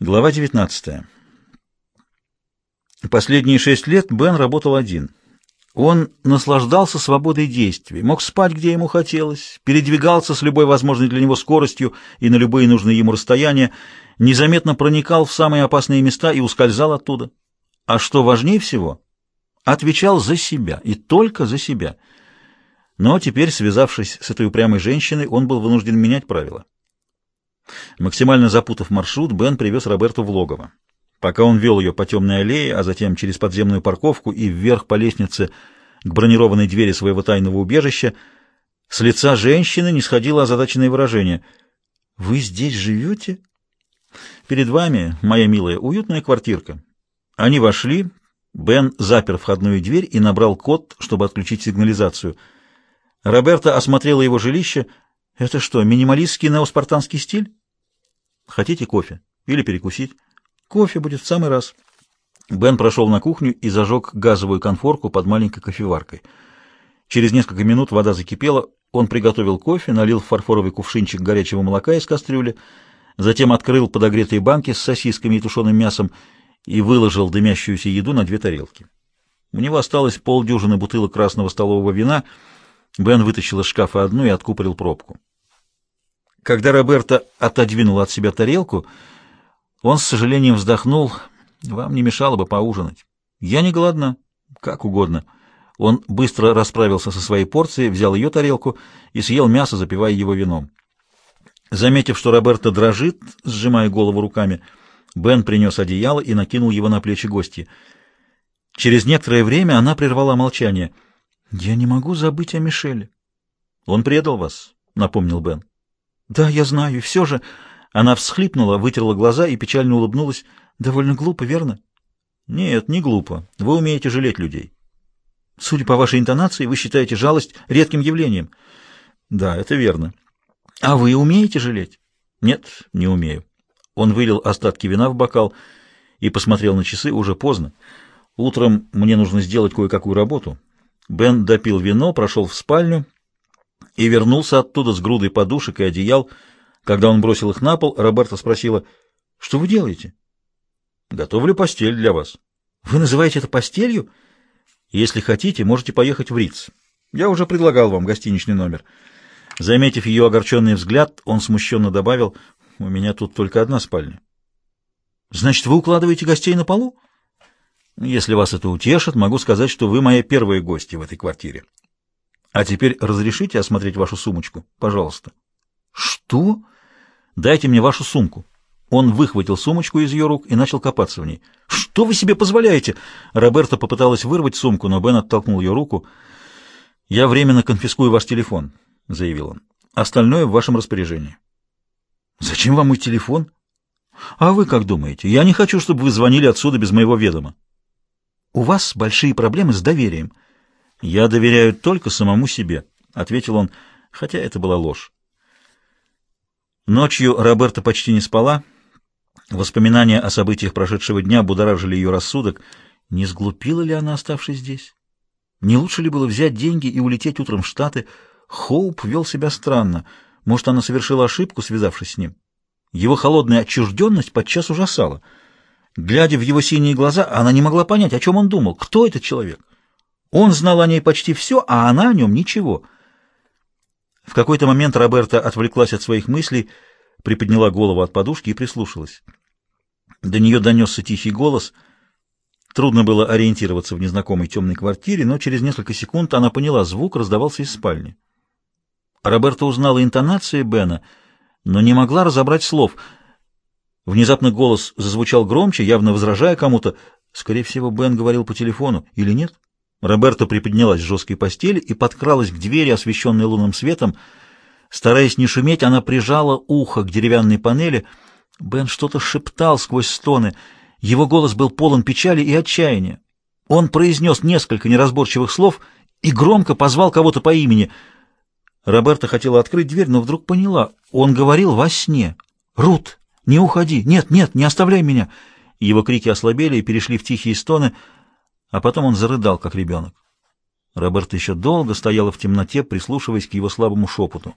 Глава 19. Последние шесть лет Бен работал один. Он наслаждался свободой действий, мог спать, где ему хотелось, передвигался с любой возможной для него скоростью и на любые нужные ему расстояния, незаметно проникал в самые опасные места и ускользал оттуда. А что важнее всего, отвечал за себя и только за себя. Но теперь, связавшись с этой упрямой женщиной, он был вынужден менять правила. Максимально запутав маршрут, Бен привез Роберту в логово. Пока он вел ее по темной аллее, а затем через подземную парковку и вверх по лестнице к бронированной двери своего тайного убежища, с лица женщины не сходило озадаченное выражение. «Вы здесь живете?» «Перед вами, моя милая, уютная квартирка». Они вошли, Бен запер входную дверь и набрал код, чтобы отключить сигнализацию. Роберта осмотрела его жилище. «Это что, минималистский неоспартанский стиль?» «Хотите кофе? Или перекусить?» Кофе будет в самый раз. Бен прошел на кухню и зажег газовую конфорку под маленькой кофеваркой. Через несколько минут вода закипела, он приготовил кофе, налил в фарфоровый кувшинчик горячего молока из кастрюли, затем открыл подогретые банки с сосисками и тушеным мясом и выложил дымящуюся еду на две тарелки. У него осталось полдюжины бутылок красного столового вина. Бен вытащил из шкафа одну и откупорил пробку. Когда Роберта отодвинул от себя тарелку, он с сожалением вздохнул. «Вам не мешало бы поужинать». «Я не голодна. Как угодно». Он быстро расправился со своей порцией, взял ее тарелку и съел мясо, запивая его вином. Заметив, что Роберто дрожит, сжимая голову руками, Бен принес одеяло и накинул его на плечи гостья. Через некоторое время она прервала молчание. «Я не могу забыть о Мишеле». «Он предал вас», — напомнил Бен. «Да, я знаю, и все же...» Она всхлипнула, вытерла глаза и печально улыбнулась. «Довольно глупо, верно?» «Нет, не глупо. Вы умеете жалеть людей». «Судя по вашей интонации, вы считаете жалость редким явлением». «Да, это верно». «А вы умеете жалеть?» «Нет, не умею». Он вылил остатки вина в бокал и посмотрел на часы. Уже поздно. Утром мне нужно сделать кое-какую работу. Бен допил вино, прошел в спальню и вернулся оттуда с грудой подушек и одеял, когда он бросил их на пол, Роберта спросила, «Что вы делаете?» «Готовлю постель для вас». «Вы называете это постелью?» «Если хотите, можете поехать в Риц. Я уже предлагал вам гостиничный номер». Заметив ее огорченный взгляд, он смущенно добавил, «У меня тут только одна спальня». «Значит, вы укладываете гостей на полу?» «Если вас это утешит, могу сказать, что вы мои первые гости в этой квартире. А теперь разрешите осмотреть вашу сумочку, пожалуйста». «Что?» «Дайте мне вашу сумку». Он выхватил сумочку из ее рук и начал копаться в ней. «Что вы себе позволяете?» Роберта попыталась вырвать сумку, но Бен оттолкнул ее руку. «Я временно конфискую ваш телефон», — заявил он. «Остальное в вашем распоряжении». «Зачем вам мой телефон?» «А вы как думаете? Я не хочу, чтобы вы звонили отсюда без моего ведома». «У вас большие проблемы с доверием». «Я доверяю только самому себе», — ответил он, хотя это была ложь. Ночью Роберта почти не спала. Воспоминания о событиях прошедшего дня будоражили ее рассудок. Не сглупила ли она, оставшись здесь? Не лучше ли было взять деньги и улететь утром в Штаты? Хоуп вел себя странно. Может, она совершила ошибку, связавшись с ним? Его холодная отчужденность подчас ужасала. Глядя в его синие глаза, она не могла понять, о чем он думал. Кто этот человек? Он знал о ней почти все, а она о нем ничего — в какой-то момент Роберта отвлеклась от своих мыслей, приподняла голову от подушки и прислушалась. До нее донесся тихий голос. Трудно было ориентироваться в незнакомой темной квартире, но через несколько секунд она поняла, звук раздавался из спальни. Роберта узнала интонации Бена, но не могла разобрать слов. Внезапно голос зазвучал громче, явно возражая кому-то. Скорее всего, Бен говорил по телефону. Или нет? — Роберта приподнялась с жесткой постели и подкралась к двери, освещенной лунным светом. Стараясь не шуметь, она прижала ухо к деревянной панели. Бен что-то шептал сквозь стоны. Его голос был полон печали и отчаяния. Он произнес несколько неразборчивых слов и громко позвал кого-то по имени. Роберта хотела открыть дверь, но вдруг поняла. Он говорил во сне. «Рут, не уходи! Нет, нет, не оставляй меня!» Его крики ослабели и перешли в тихие стоны — а потом он зарыдал, как ребенок. Роберта еще долго стояла в темноте, прислушиваясь к его слабому шепоту.